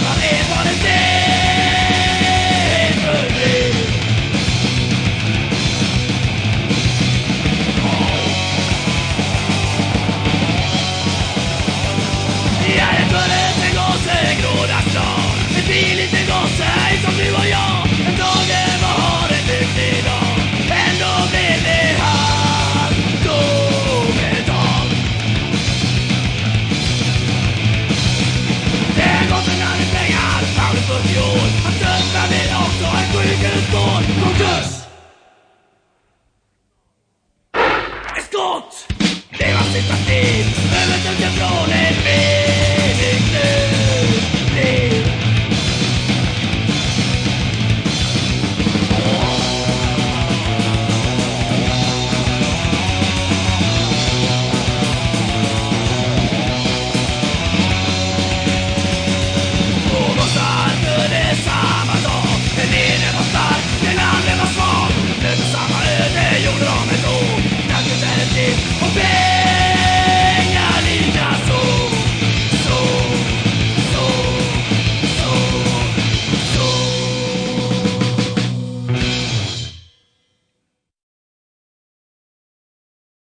Yeah. Parti, över till Björn